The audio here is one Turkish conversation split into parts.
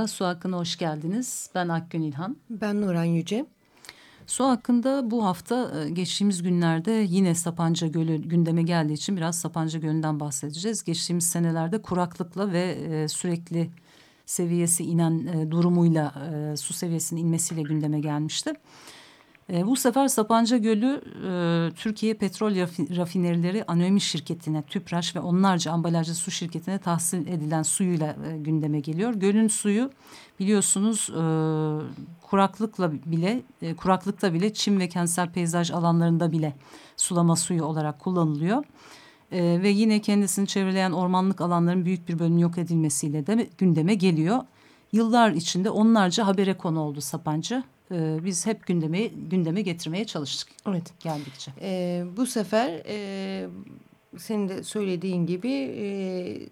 Merhaba, Su Hakkı'na hoş geldiniz. Ben Akgün İlhan. Ben Nuran Yüce. Su hakkında bu hafta e, geçtiğimiz günlerde yine Sapanca Gölü gündeme geldiği için biraz Sapanca Gölü'nden bahsedeceğiz. Geçtiğimiz senelerde kuraklıkla ve e, sürekli seviyesi inen e, durumuyla su seviyesinin inmesiyle gündeme gelmişti. E, bu sefer Sapanca Gölü e, Türkiye Petrol Rafinerileri Anomi Şirketi'ne, TÜPRAŞ ve onlarca ambalajlı su şirketine tahsil edilen suyuyla e, gündeme geliyor. Gölün suyu biliyorsunuz e, kuraklıkla bile, e, kuraklıkta bile çim ve kentsel peyzaj alanlarında bile sulama suyu olarak kullanılıyor. E, ve yine kendisini çevreleyen ormanlık alanların büyük bir bölümü yok edilmesiyle de gündeme geliyor. Yıllar içinde onlarca habere konu oldu Sapanca e, biz hep gündeme gündeme getirmeye çalıştık. Evet. Geldikçe. E, bu sefer e, senin de söylediğin gibi e,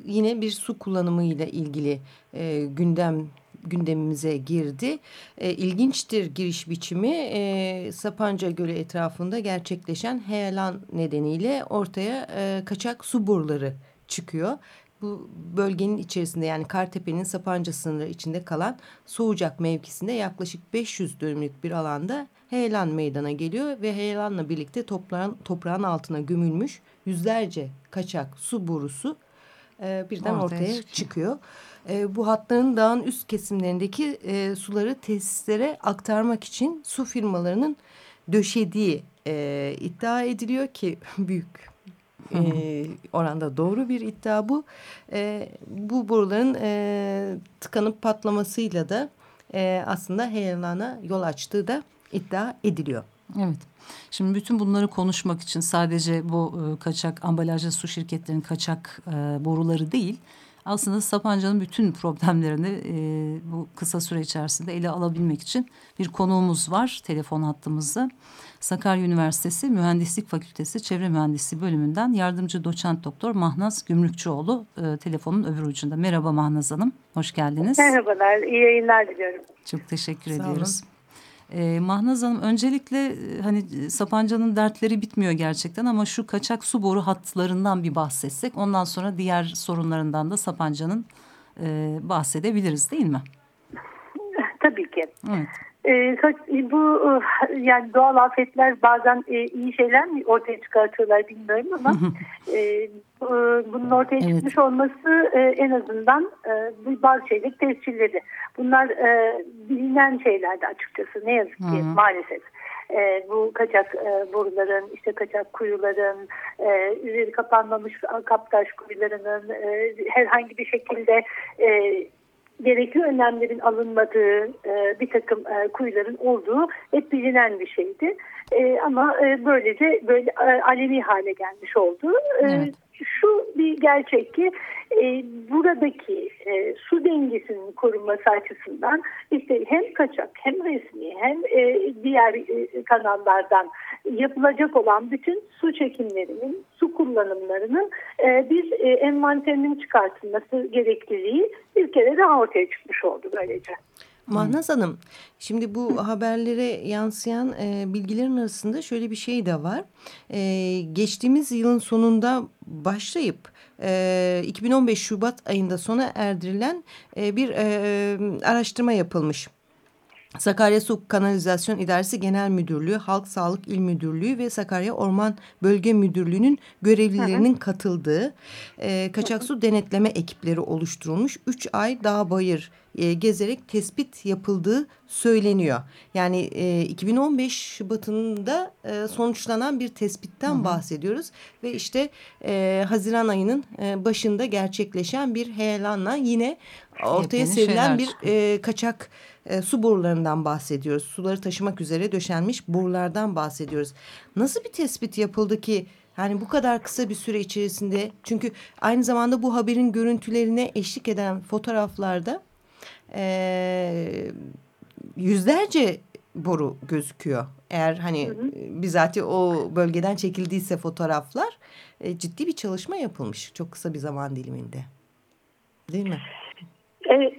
yine bir su kullanımı ile ilgili e, gündem gündemimize girdi. E, ilginçtir giriş biçimi e, Sapanca Gölü etrafında gerçekleşen heyelan nedeniyle ortaya e, kaçak su boruları çıkıyor bu bölgenin içerisinde yani Kartepe'nin Sapanca sınırı içinde kalan Soğucak mevkisinde yaklaşık 500 dönümlük bir alanda heyelan meydana geliyor ve heyelanla birlikte toprağın, toprağın altına gömülmüş yüzlerce kaçak su borusu e, birden ortaya, ortaya çıkıyor. çıkıyor. E, bu hatların dağın üst kesimlerindeki e, suları tesislere aktarmak için su firmalarının döşediği e, iddia ediliyor ki büyük e, oranda doğru bir iddia bu. E, bu boruların e, tıkanıp patlamasıyla da e, aslında heyelana yol açtığı da iddia ediliyor. Evet. Şimdi bütün bunları konuşmak için sadece bu e, kaçak ambalajlı su şirketlerinin kaçak e, boruları değil aslında Sapanca'nın bütün problemlerini e, bu kısa süre içerisinde ele alabilmek için bir konuğumuz var telefon hattımızda. Sakarya Üniversitesi Mühendislik Fakültesi Çevre Mühendisliği bölümünden yardımcı doçent doktor Mahnaz Gümrükçüoğlu e, telefonun öbür ucunda. Merhaba Mahnaz Hanım, hoş geldiniz. Merhabalar, iyi yayınlar diliyorum. Çok teşekkür Sağ ediyoruz. Olun. E, Mahnaz Hanım öncelikle e, hani Sapanca'nın dertleri bitmiyor gerçekten ama şu kaçak su boru hatlarından bir bahsetsek ondan sonra diğer sorunlarından da Sapanca'nın e, bahsedebiliriz değil mi? Tabii ki. Evet. Ee, bu e, yani doğal afetler bazen e, iyi şeyler mi ortaya çıkartıyorlar bilmiyorum ama e, bunun ortaya evet. çıkmış olması en azından bazı şeyleri tescilledi. Bunlar bilinen şeylerdi açıkçası ne yazık ki Hı -hı. maalesef. E, bu kaçak e, boruların, işte kaçak kuyuların, e, üzeri kapanmamış kaptaş kuyularının e, herhangi bir şekilde e, gerekli önlemlerin alınmadığı e, bir takım e, kuyuların olduğu hep bilinen bir şeydi. E, ama böylece böyle e, hale gelmiş oldu. Evet. Şu bir gerçek ki e, buradaki e, su dengesinin korunması açısından işte hem kaçak hem resmi hem e, diğer e, kanallardan yapılacak olan bütün su çekimlerinin, su kullanımlarının e, bir e, envanterinin çıkartılması gerekliliği bir kere daha ortaya çıkmış oldu böylece. Mahnaz Hanım, şimdi bu haberlere yansıyan e, bilgilerin arasında şöyle bir şey de var. E, geçtiğimiz yılın sonunda başlayıp e, 2015 Şubat ayında sona erdirilen e, bir e, araştırma yapılmış. Sakarya Su Kanalizasyon İdaresi Genel Müdürlüğü, Halk Sağlık İl Müdürlüğü ve Sakarya Orman Bölge Müdürlüğü'nün görevlilerinin hı hı. katıldığı e, kaçak su denetleme ekipleri oluşturulmuş. Üç ay dağ bayır e, gezerek tespit yapıldığı söyleniyor. Yani e, 2015 Şubat'ında e, sonuçlanan bir tespitten hı hı. bahsediyoruz. Ve işte e, Haziran ayının e, başında gerçekleşen bir heyelanla yine ortaya serilen bir e, kaçak e, su borularından bahsediyoruz. Suları taşımak üzere döşenmiş borulardan bahsediyoruz. Nasıl bir tespit yapıldı ki Yani bu kadar kısa bir süre içerisinde çünkü aynı zamanda bu haberin görüntülerine eşlik eden fotoğraflarda e, yüzlerce boru gözüküyor. Eğer hani hı hı. bizatihi o bölgeden çekildiyse fotoğraflar e, ciddi bir çalışma yapılmış çok kısa bir zaman diliminde. Değil mi? Evet,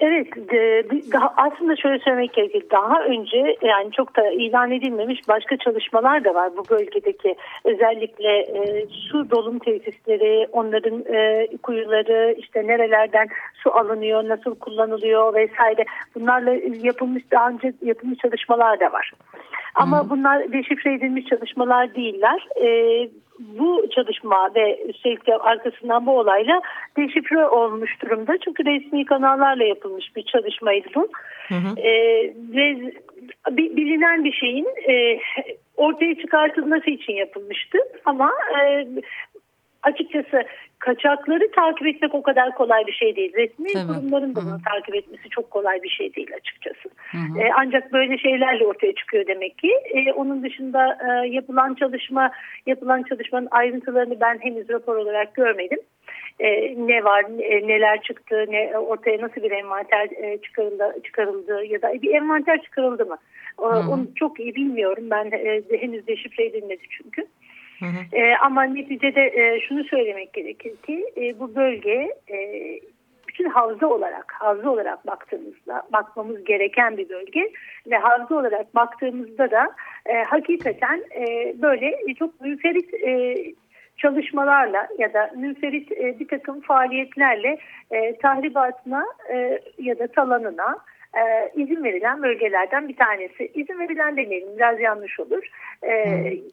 daha aslında şöyle söylemek gerekir. Daha önce yani çok da ilan edilmemiş başka çalışmalar da var bu bölgedeki. Özellikle e, su dolum tesisleri, onların e, kuyuları, işte nerelerden su alınıyor, nasıl kullanılıyor vesaire. Bunlarla yapılmış daha önce yapılmış çalışmalar da var. Ama hmm. bunlar deşifre edilmiş çalışmalar değiller. E, bu çalışma ve üstelik de arkasından bu olayla deşifre olmuş durumda. Çünkü resmi kanallarla yapılmış bir çalışmaydı bu. Hı hı. E, ve bilinen bir şeyin e, ortaya çıkartılması için yapılmıştı. Ama e, açıkçası kaçakları takip etmek o kadar kolay bir şey değil. Resmi Tabii. kurumların da bunu Hı. takip etmesi çok kolay bir şey değil açıkçası. Hı E, ancak böyle şeylerle ortaya çıkıyor demek ki. E, onun dışında e, yapılan çalışma, yapılan çalışmanın ayrıntılarını ben henüz rapor olarak görmedim. E, ne var, e, neler çıktı, ne ortaya nasıl bir envanter e, çıkarıldı, çıkarıldı ya da bir envanter çıkarıldı mı? E, onu çok iyi bilmiyorum. Ben e, henüz deşifre edilmedi çünkü. Hı hı. E, ama neticede e, şunu söylemek gerekir ki e, bu bölge e, bütün havza olarak havza olarak baktığımızda bakmamız gereken bir bölge ve havza olarak baktığımızda da e, hakikaten e, böyle çok müferit e, çalışmalarla ya da münferit e, bir takım faaliyetlerle e, tahribatına e, ya da talanına e, izin verilen bölgelerden bir tanesi. İzin verilen demeyelim biraz yanlış olur. E, hmm.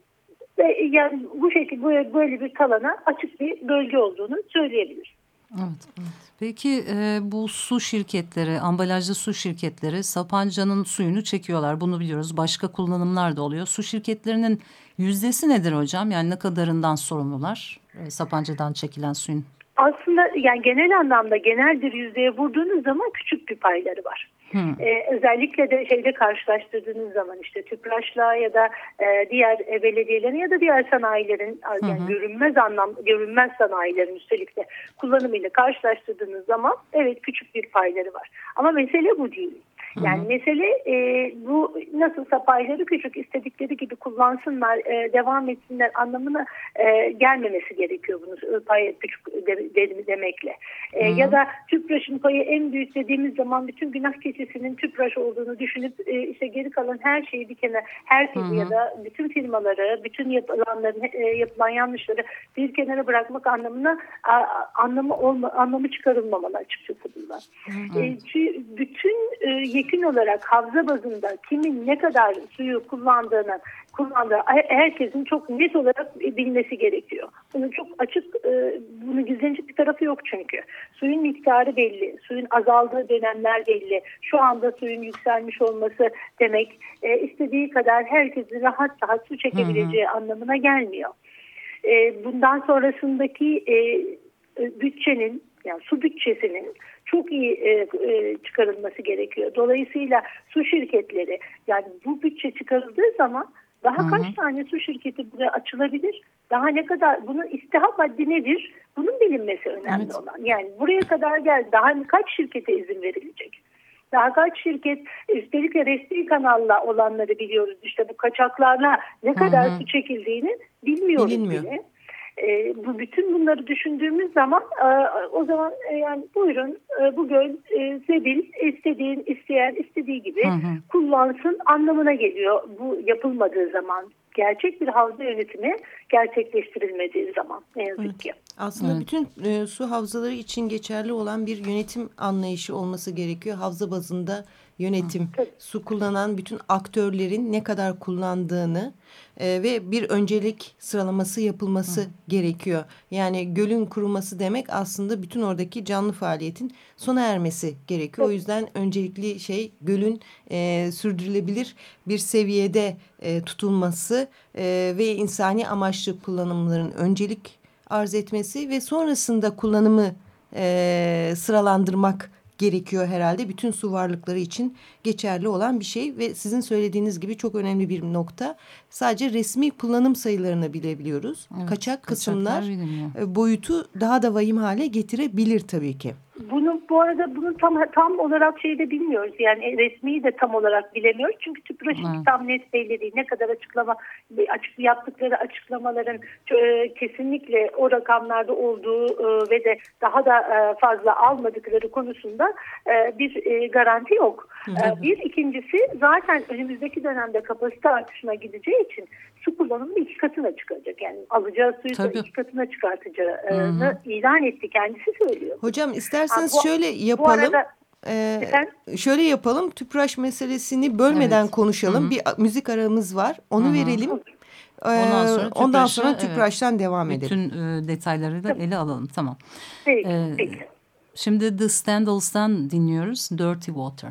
Ve yani bu şekilde böyle bir talana açık bir bölge olduğunu söyleyebiliriz. Evet. Peki e, bu su şirketleri, ambalajlı su şirketleri Sapanca'nın suyunu çekiyorlar. Bunu biliyoruz. Başka kullanımlar da oluyor. Su şirketlerinin yüzdesi nedir hocam? Yani ne kadarından sorumlular e, Sapanca'dan çekilen suyun? Aslında yani genel anlamda genel bir yüzdeye vurduğunuz zaman küçük bir payları var. Ee, özellikle de şeyde karşılaştırdığınız zaman işte Tüpraş'la ya da e, diğer e, belediyelerin ya da diğer sanayilerin yani hı görünmez anlam görünmez sanayilerin üstelik de kullanımıyla karşılaştırdığınız zaman evet küçük bir payları var. Ama mesele bu değil. Yani Hı-hı. mesele e, bu nasılsa payları küçük istedikleri gibi kullansınlar, e, devam etsinler anlamına e, gelmemesi gerekiyor bunu pay küçük de, de, demekle. E, ya da tüpraşın payı en büyük dediğimiz zaman bütün günah keçisinin tüpraş olduğunu düşünüp e, işte geri kalan her şeyi bir kenar, herkesi ya da bütün firmaları, bütün yapılanların e, yapılan yanlışları bir kenara bırakmak anlamına a, anlamı olma, anlamı çıkarılmamalı açıkçası bunlar. E, bütün e, yekün olarak havza bazında kimin ne kadar suyu kullandığını kullandığı herkesin çok net olarak bilmesi gerekiyor. Bunun çok açık, e, bunu gizlenecek bir tarafı yok çünkü. Suyun miktarı belli, suyun azaldığı dönemler belli. Şu anda suyun yükselmiş olması demek e, istediği kadar herkesin rahat rahat su çekebileceği hı hı. anlamına gelmiyor. E, bundan sonrasındaki bütçenin, yani su bütçesinin çok iyi e, e, çıkarılması gerekiyor. Dolayısıyla su şirketleri yani bu bütçe çıkarıldığı zaman daha Hı-hı. kaç tane su şirketi buraya açılabilir? Daha ne kadar bunun istihap haddi nedir? Bunun bilinmesi önemli evet. olan. Yani buraya kadar gel daha kaç şirkete izin verilecek? Daha kaç şirket üstelik de resmi kanalla olanları biliyoruz. İşte bu kaçaklarla ne kadar Hı-hı. su çekildiğini bilmiyoruz Bilinmiyor. bile. E, bu bütün bunları düşündüğümüz zaman e, o zaman e, yani buyurun e, bu göl e, sebil istediğin isteyen istediği gibi hı hı. kullansın anlamına geliyor bu yapılmadığı zaman gerçek bir havza yönetimi gerçekleştirilmediği zaman ne yazık evet. ki. Aslında evet. bütün e, su havzaları için geçerli olan bir yönetim anlayışı olması gerekiyor. Havza bazında yönetim, Hı. su kullanan bütün aktörlerin ne kadar kullandığını e, ve bir öncelik sıralaması yapılması Hı. gerekiyor. Yani gölün kuruması demek aslında bütün oradaki canlı faaliyetin sona ermesi gerekiyor. O yüzden öncelikli şey gölün e, sürdürülebilir bir seviyede e, tutulması e, ve insani amaçlı kullanımların öncelik arz etmesi ve sonrasında kullanımı e, sıralandırmak gerekiyor herhalde. Bütün su varlıkları için geçerli olan bir şey ve sizin söylediğiniz gibi çok önemli bir nokta. Sadece resmi kullanım sayılarını bilebiliyoruz. Evet, Kaçak kısımlar e, boyutu daha da vahim hale getirebilir tabii ki. Bunu bu arada bunu tam tam olarak şeyde bilmiyoruz. Yani resmi de tam olarak bilemiyoruz. Çünkü TÜPRAŞ'ın tam net belli değil. Ne kadar açıklama açık yaptıkları açıklamaların e, kesinlikle o rakamlarda olduğu e, ve de daha da e, fazla almadıkları konusunda e, bir e, garanti yok. E, bir ikincisi zaten önümüzdeki dönemde kapasite artışına gideceği için su kullanımını iki katına çıkacak. Yani alacağı suyu da iki katına çıkartacağını Hı -hı. ilan etti. Kendisi söylüyor. Hocam isterseniz ha, bu, şöyle yapalım. Bu arada, ee, şöyle yapalım. Tüpraş meselesini bölmeden evet. konuşalım. Hı -hı. Bir müzik aramız var. Onu Hı -hı. verelim. Ondan sonra, tüpraşa, ondan sonra tüpraştan evet, devam edelim. Bütün e, detayları da ele alalım. Tamam. Peki, ee, peki. Şimdi The Standals'tan dinliyoruz. Dirty Water.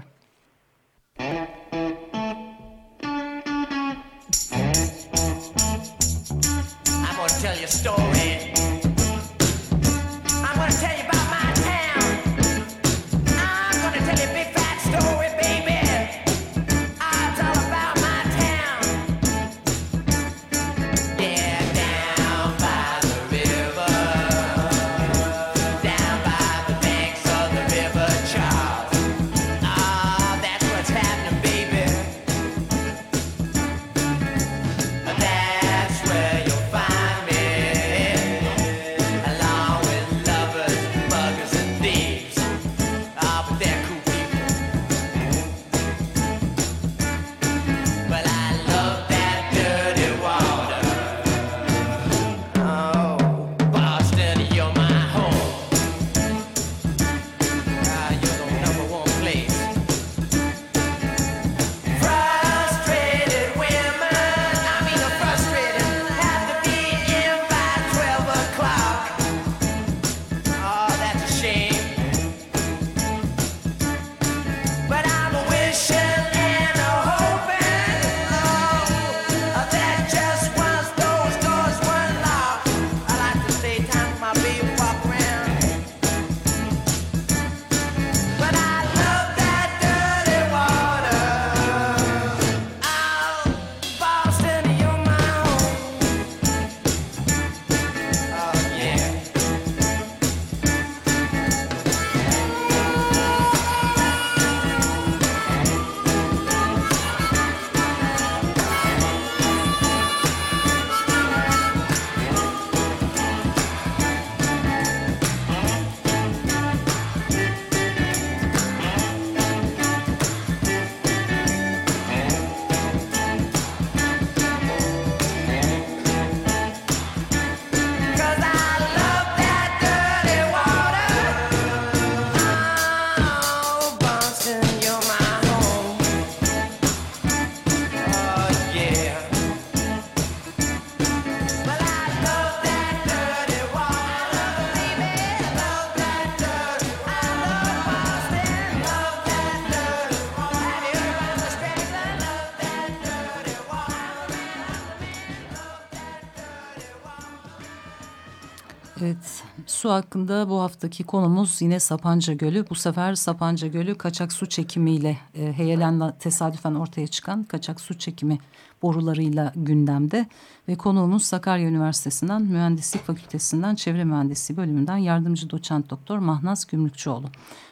Su hakkında bu haftaki konumuz yine Sapanca Gölü. Bu sefer Sapanca Gölü kaçak su çekimiyle e, heyelanla tesadüfen ortaya çıkan kaçak su çekimi borularıyla gündemde. Ve konuğumuz Sakarya Üniversitesi'nden Mühendislik Fakültesinden Çevre Mühendisliği bölümünden yardımcı doçent doktor Mahnaz Gümrükçüoğlu.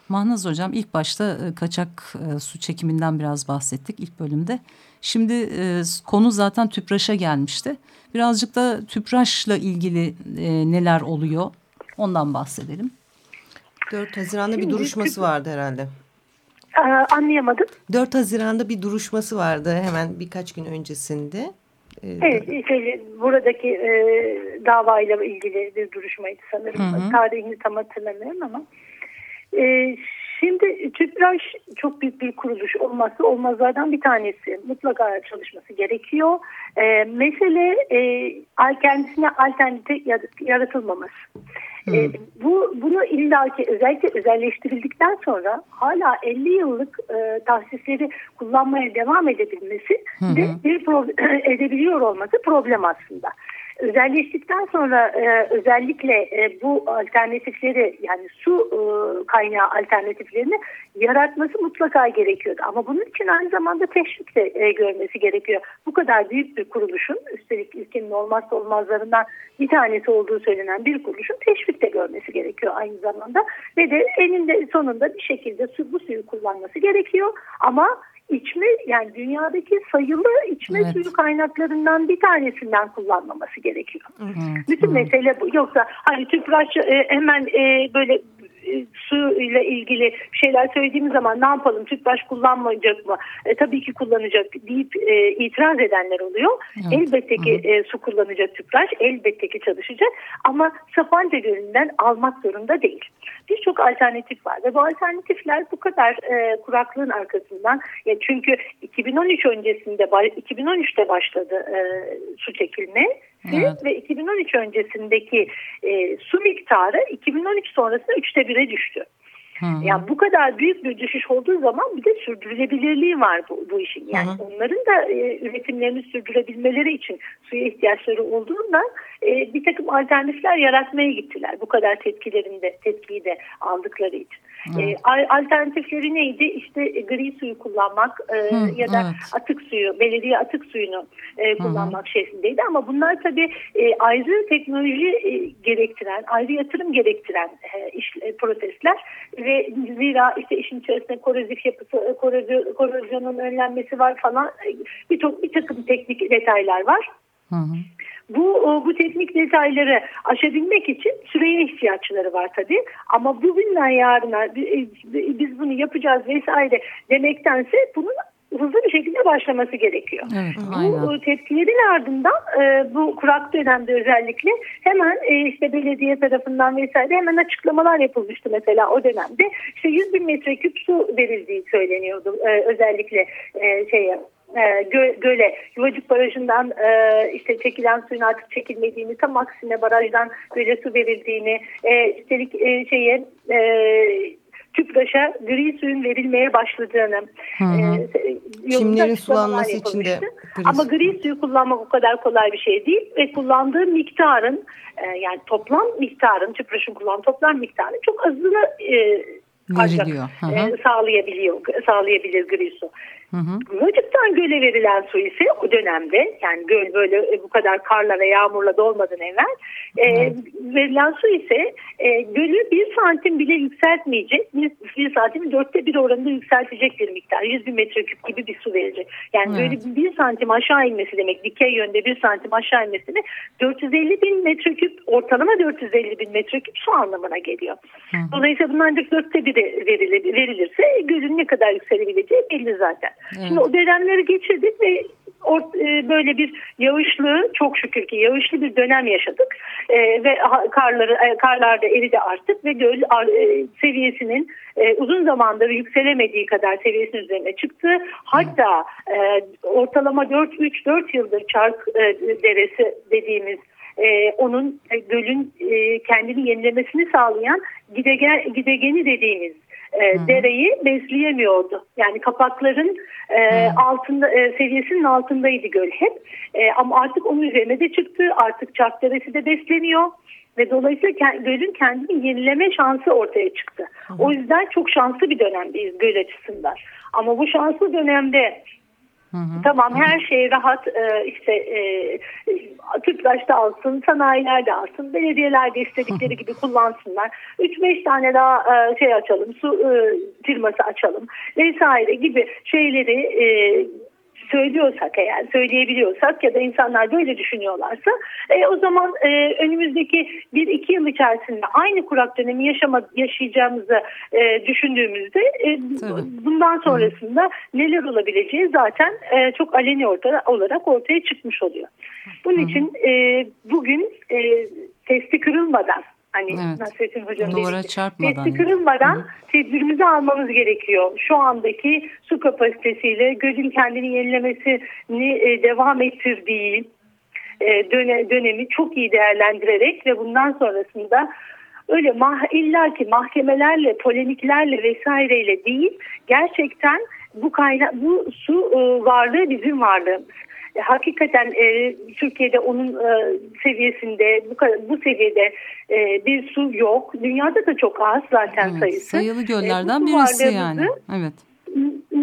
Mahnaz hocam ilk başta e, kaçak e, su çekiminden biraz bahsettik ilk bölümde. Şimdi e, konu zaten tüpraşa gelmişti. Birazcık da tüpraşla ilgili e, neler oluyor ondan bahsedelim. 4 Haziran'da bir duruşması vardı herhalde. Ee, anlayamadım. 4 Haziran'da bir duruşması vardı hemen birkaç gün öncesinde. Ee, evet, şey, buradaki e, davayla ilgili bir duruşmaydı sanırım. Hı hı. Tarihini tam hatırlamıyorum ama. E, Şimdi TÜPRAŞ çok büyük bir kuruluş olması olmazlardan bir tanesi. Mutlaka çalışması gerekiyor. E, mesele e, kendisine alternatif yaratılmaması. E, bu bunu illaki özellikle özelleştirildikten sonra hala 50 yıllık e, tahsisleri kullanmaya devam edebilmesi de bir edebiliyor olması problem aslında. Özelleştikten sonra e, özellikle e, bu alternatifleri yani su e, kaynağı alternatiflerini yaratması mutlaka gerekiyordu. Ama bunun için aynı zamanda teşvik de e, görmesi gerekiyor. Bu kadar büyük bir kuruluşun üstelik ülkenin olmazsa olmazlarından bir tanesi olduğu söylenen bir kuruluşun teşvik de görmesi gerekiyor aynı zamanda. Ve de eninde sonunda bir şekilde su, bu suyu kullanması gerekiyor. Ama içme yani dünyadaki sayılı içme evet. suyu kaynaklarından bir tanesinden kullanmaması gerekiyor. Evet. Bütün evet. mesele bu. Yoksa hani tüpraş e, hemen e, böyle su ile ilgili şeyler söylediğimiz zaman ne yapalım tüpraş kullanmayacak mı? E, tabii ki kullanacak deyip e, itiraz edenler oluyor. Evet. Elbette ki e, su kullanacak tüpraş elbette ki çalışacak ama Sapanca Gölü'nden almak zorunda değil. Birçok alternatif var ve bu alternatifler bu kadar e, kuraklığın arkasından ya çünkü 2013 öncesinde 2013'te başladı e, su çekilme evet. ve 2013 öncesindeki e, su miktarı 2013 sonrasında üçte bire düştü. Hı. Yani bu kadar büyük bir düşüş olduğu zaman bir de sürdürülebilirliği var bu, bu işin. Yani hı hı. onların da e, üretimlerini sürdürebilmeleri için suya ihtiyaçları olduğundan e, bir takım alternatifler yaratmaya gittiler. Bu kadar tepkilerinde tepkiyi de aldıkları için. Evet. E, alternatifleri neydi? İşte e, gri suyu kullanmak e, Hı, ya da evet. atık suyu, belediye atık suyunu e, kullanmak Hı. şeklindeydi. Ama bunlar tabii e, ayrı teknoloji e, gerektiren, ayrı yatırım gerektiren e, iş, e, prosesler ve zira işte işin içerisinde korozif yapısı, e, korozyon, korozyonun önlenmesi var falan e, bir, bir takım teknik detaylar var. Hı hı. Bu bu teknik detayları aşabilmek için süreye ihtiyaçları var tabii. Ama bugünden yarına e, biz bunu yapacağız vesaire demektense bunun hızlı bir şekilde başlaması gerekiyor. Evet, bu tepkilerin ardından e, bu kurak dönemde özellikle hemen e, işte belediye tarafından vesaire hemen açıklamalar yapılmıştı mesela o dönemde. İşte 100 bin metreküp su verildiği söyleniyordu e, özellikle e, şeye e, gö, göle Yuvacık Barajı'ndan e, işte çekilen suyun artık çekilmediğini tam aksine barajdan göle su verildiğini e, üstelik e, şeye e, tüpraşa gri suyun verilmeye başladığını hı hı. E, Çimlerin sulanması için de gri. ama gri suyu kullanmak o kadar kolay bir şey değil ve kullandığı miktarın e, yani toplam miktarın tüpraşın kullandığı toplam miktarın çok azını e, ancak e, sağlayabiliyor sağlayabilir gri su. Hı hı. göle verilen su ise o dönemde yani göl böyle e, bu kadar karla ve yağmurla dolmadan evvel e, verilen su ise e, gölü bir santim bile yükseltmeyecek bir, bir santim dörtte bir oranında yükseltecek bir miktar 100 bin metreküp gibi bir su verecek. Yani evet. gölü bir santim aşağı inmesi demek dikey yönde bir santim aşağı inmesi demek 450 bin metreküp ortalama 450 bin metreküp su anlamına geliyor. Hı. Dolayısıyla bunun ancak dörtte biri verilir, verilirse gölün ne kadar yükselebileceği belli zaten. Evet. Şimdi o dönemleri geçirdik ve e, böyle bir yağışlı çok şükür ki yağışlı bir dönem yaşadık e, ve karları e, karlar da eridi artık ve göl e, seviyesinin e, uzun zamandır yükselemediği kadar seviyesinin üzerine çıktı. Hatta e, ortalama 4-3-4 yıldır Çark e, Deresi dediğimiz e, onun e, gölün e, kendini yenilemesini sağlayan gidegen, gidegeni dediğimiz e, dereyi besleyemiyordu. Yani kapakların e, altında e, seviyesinin altındaydı göl hep. E, ama artık onun üzerine de çıktı. Artık Çark Deresi de besleniyor ve dolayısıyla gölün kendini yenileme şansı ortaya çıktı. Hı. O yüzden çok şanslı bir dönemdeyiz göl açısından. Ama bu şanslı dönemde Hı hı. Tamam her şey rahat e, işte e, tüpraşta alsın, sanayiler de alsın, belediyeler de istedikleri gibi kullansınlar. 3-5 tane daha e, şey açalım, su e, firması açalım vesaire gibi şeyleri e, söylüyorsak eğer söyleyebiliyorsak ya da insanlar böyle düşünüyorlarsa e, o zaman e, önümüzdeki bir iki yıl içerisinde aynı kurak dönemi yaşama, yaşayacağımızı e, düşündüğümüzde e, bundan sonrasında neler olabileceği zaten e, çok aleni orta, olarak ortaya çıkmış oluyor. Bunun için e, bugün e, testi kırılmadan Hani evet. Nasrettin Hoca'nın Duvara çarpmadan. Testi kırılmadan Hı. tedbirimizi almamız gerekiyor. Şu andaki su kapasitesiyle gölün kendini yenilemesini e, devam ettirdiği e, dönemi çok iyi değerlendirerek ve bundan sonrasında öyle mah illa ki mahkemelerle, polemiklerle vesaireyle değil gerçekten bu kaynak bu su e, varlığı bizim varlığımız. Hakikaten e, Türkiye'de onun e, seviyesinde bu, bu seviyede e, bir su yok. Dünyada da çok az zaten evet, sayısı. Sayılı e, göllerden e, birisi yani. Evet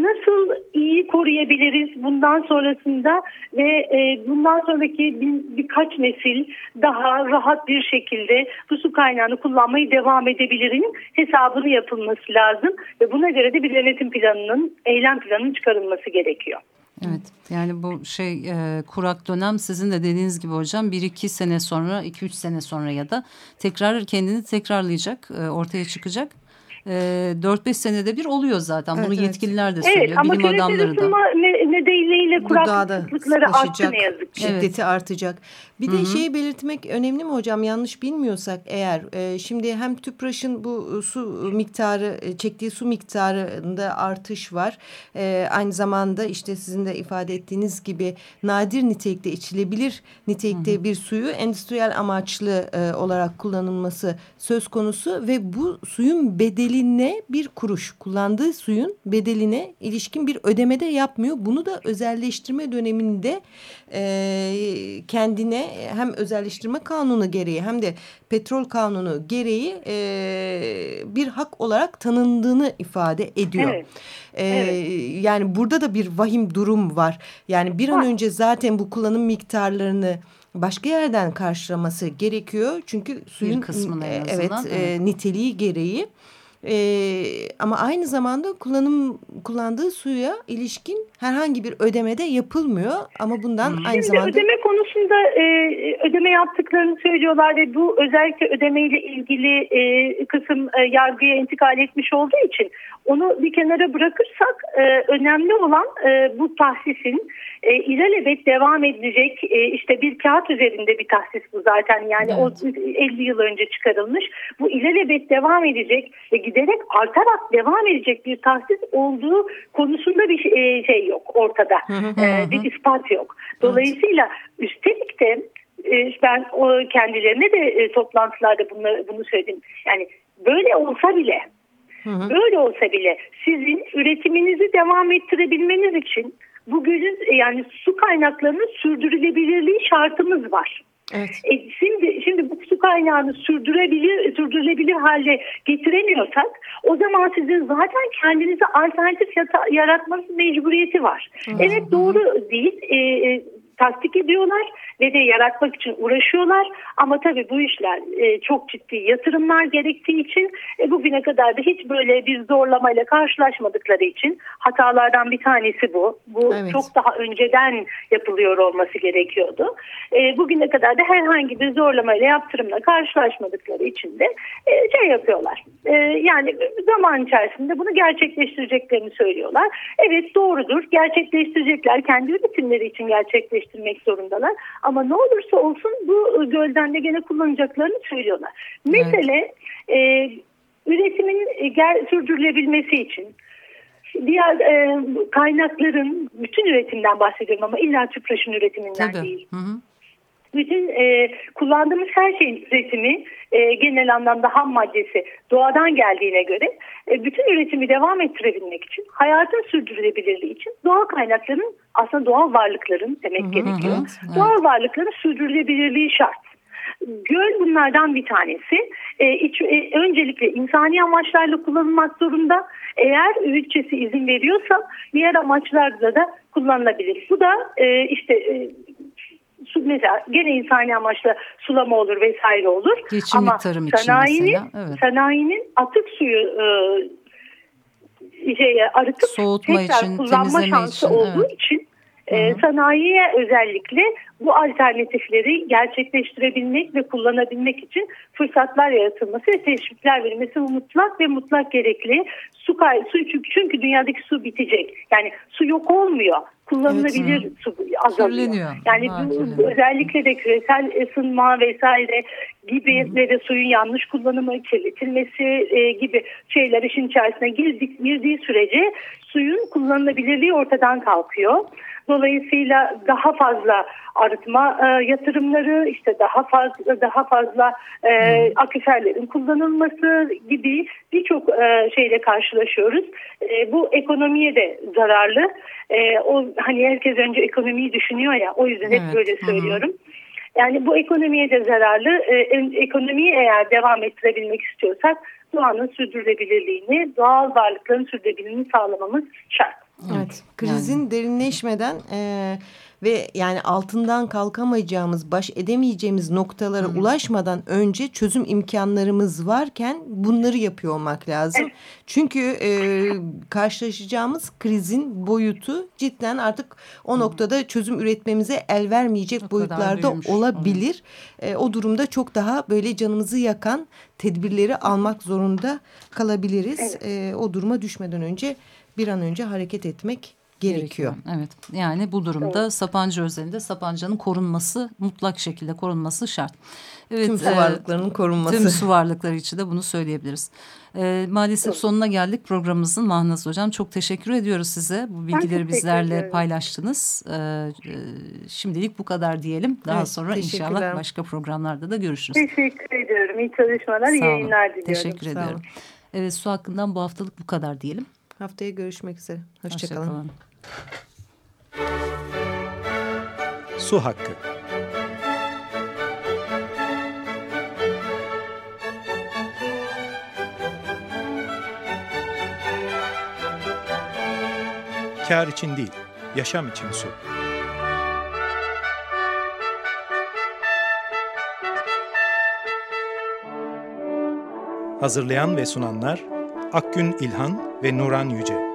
nasıl iyi koruyabiliriz bundan sonrasında ve e, bundan sonraki bir, birkaç nesil daha rahat bir şekilde bu su kaynağını kullanmayı devam edebilirin hesabını yapılması lazım ve buna göre de bir yönetim planının, eylem planının çıkarılması gerekiyor. Evet yani bu şey e, kurak dönem sizin de dediğiniz gibi hocam bir iki sene sonra iki üç sene sonra ya da tekrar kendini tekrarlayacak e, ortaya çıkacak e, ee, 4-5 senede bir oluyor zaten. Evet, Bunu evet. yetkililer de söylüyor. Evet ama bilim adamları da. Ne, nedeniyle kuraklıkları arttı ne yazık ki. Şiddeti evet. artacak. Bir Hı -hı. de şeyi belirtmek önemli mi hocam? Yanlış bilmiyorsak eğer e, şimdi hem TÜPRAŞ'ın bu su miktarı e, çektiği su miktarında artış var. E, aynı zamanda işte sizin de ifade ettiğiniz gibi nadir nitelikte içilebilir nitelikte Hı -hı. bir suyu endüstriyel amaçlı e, olarak kullanılması söz konusu ve bu suyun bedeline bir kuruş kullandığı suyun bedeline ilişkin bir ödemede yapmıyor. Bunu da özelleştirme döneminde e, kendine hem özelleştirme kanunu gereği hem de petrol kanunu gereği e, bir hak olarak tanındığını ifade ediyor. Evet. Ee, evet. Yani burada da bir vahim durum var. Yani bir an önce zaten bu kullanım miktarlarını başka yerden karşılaması gerekiyor. Çünkü suyun bir en azından, evet, evet. E, niteliği gereği e, ama aynı zamanda kullanım kullandığı suya ilişkin herhangi bir ödemede yapılmıyor. Ama bundan Şimdi aynı zamanda... ödeme konusunda e, ödeme yaptıklarını söylüyorlar ve bu özellikle ödemeyle ilgili e, kısım e, yargıya intikal etmiş olduğu için onu bir kenara bırakırsak e, önemli olan e, bu tahsisin e, ilelebet devam edecek e, işte bir kağıt üzerinde bir tahsis bu zaten yani evet. o 50 yıl önce çıkarılmış bu ilelebet devam edecek ve giderek artarak devam edecek bir tahsis olduğu konusunda bir e, şey yok ortada e, bir ispat yok dolayısıyla evet. üstelik de e, ben kendilerine de toplantılarda bunu, bunu söyledim yani böyle olsa bile Hı hı. Böyle olsa bile sizin üretiminizi devam ettirebilmeniz için bugünün e, yani su kaynaklarının sürdürülebilirliği şartımız var. Evet. E şimdi şimdi bu su kaynağını sürdürebilir sürdürülebilir hale getiremiyorsak o zaman sizin zaten kendinize alternatif yaratması mecburiyeti var. -hı. Evet doğru değil. E, e, tasdik ediyorlar ve de yaratmak için uğraşıyorlar. Ama tabii bu işler e, çok ciddi yatırımlar gerektiği için e, bugüne kadar da hiç böyle bir zorlamayla karşılaşmadıkları için hatalardan bir tanesi bu. Bu evet. çok daha önceden yapılıyor olması gerekiyordu. E, bugüne kadar da herhangi bir zorlamayla yaptırımla karşılaşmadıkları için de e, şey yapıyorlar. E, yani zaman içerisinde bunu gerçekleştireceklerini söylüyorlar. Evet doğrudur gerçekleştirecekler. Kendi üretimleri için gerçekleştirmek zorundalar. Ama ne olursa olsun bu gölden de gene kullanacaklarını söylüyorlar. Evet. Mesele e, üretimin e, gel, sürdürülebilmesi için diğer e, kaynakların bütün üretimden bahsediyorum ama illa tüpraşın üretiminden Tabii. değil. Hı hı. Bütün e, kullandığımız her şeyin üretimi e, genel anlamda ham maddesi doğadan geldiğine göre e, bütün üretimi devam ettirebilmek için hayatın sürdürülebilirliği için doğal kaynakların aslında doğal varlıkların demek hı hı, gerekiyor. Evet. Doğal varlıkların sürdürülebilirliği şart. Göl bunlardan bir tanesi. E, iç, e, öncelikle insani amaçlarla kullanılmak zorunda. Eğer bütçesi izin veriyorsa diğer amaçlarla da kullanılabilir. Bu da e, işte e, su mesela gene insani amaçla sulama olur vesaire olur. Geçimlik Ama tarım için sanayinin, Evet. sanayinin atık suyu e, şeye arıtıp Soğutma tekrar için, kullanma şansı için, olduğu evet. için e, sanayiye özellikle bu alternatifleri gerçekleştirebilmek ve kullanabilmek için fırsatlar yaratılması ve teşvikler verilmesi mutlak ve mutlak gerekli. Su, su çünkü, çünkü dünyadaki su bitecek. Yani su yok olmuyor kullanılabilir evet, su azalıyor. Yani bu, özellikle de küresel ısınma vesaire gibi Hı. ve de suyun yanlış kullanımı, kirletilmesi e, gibi şeyler işin içerisine girdik, girdiği sürece suyun kullanılabilirliği ortadan kalkıyor. Dolayısıyla daha fazla arıtma e, yatırımları, işte daha fazla daha fazla e, hmm. aküferlerin kullanılması gibi birçok e, şeyle karşılaşıyoruz. E, bu ekonomiye de zararlı. E, o hani herkes önce ekonomiyi düşünüyor ya, o yüzden hep evet. böyle söylüyorum. Hmm. Yani bu ekonomiye de zararlı. E, ekonomiyi eğer devam ettirebilmek istiyorsak doğanın sürdürülebilirliğini, doğal varlıkların sürdürülebilirliğini sağlamamız şart. Evet, krizin yani. derinleşmeden e, ve yani altından kalkamayacağımız, baş edemeyeceğimiz noktalara hmm. ulaşmadan önce çözüm imkanlarımız varken bunları yapıyor olmak lazım. Evet. Çünkü e, karşılaşacağımız krizin boyutu cidden artık o hmm. noktada çözüm üretmemize el vermeyecek o boyutlarda olabilir. E, o durumda çok daha böyle canımızı yakan tedbirleri almak zorunda kalabiliriz. Evet. E, o duruma düşmeden önce bir an önce hareket etmek gerekiyor. Evet yani bu durumda evet. Sapanca özelinde Sapanca'nın korunması mutlak şekilde korunması şart. Evet, tüm su e, varlıklarının korunması. Tüm su varlıkları için de bunu söyleyebiliriz. E, maalesef evet. sonuna geldik programımızın Mahnaz Hocam. Çok teşekkür ediyoruz size. Bu bilgileri bizlerle paylaştınız. E, e, şimdilik bu kadar diyelim. Daha evet, sonra inşallah başka programlarda da görüşürüz. Teşekkür ediyorum. İyi çalışmalar, iyi yayınlar diliyorum. Teşekkür Sağ ediyorum. Olun. Evet su hakkından bu haftalık bu kadar diyelim. Haftaya görüşmek üzere. Hoşçakalın. Hoşça Su hakkı. Kar için değil, yaşam için su. Hazırlayan ve sunanlar Akgün İlhan ve Nuran Yüce.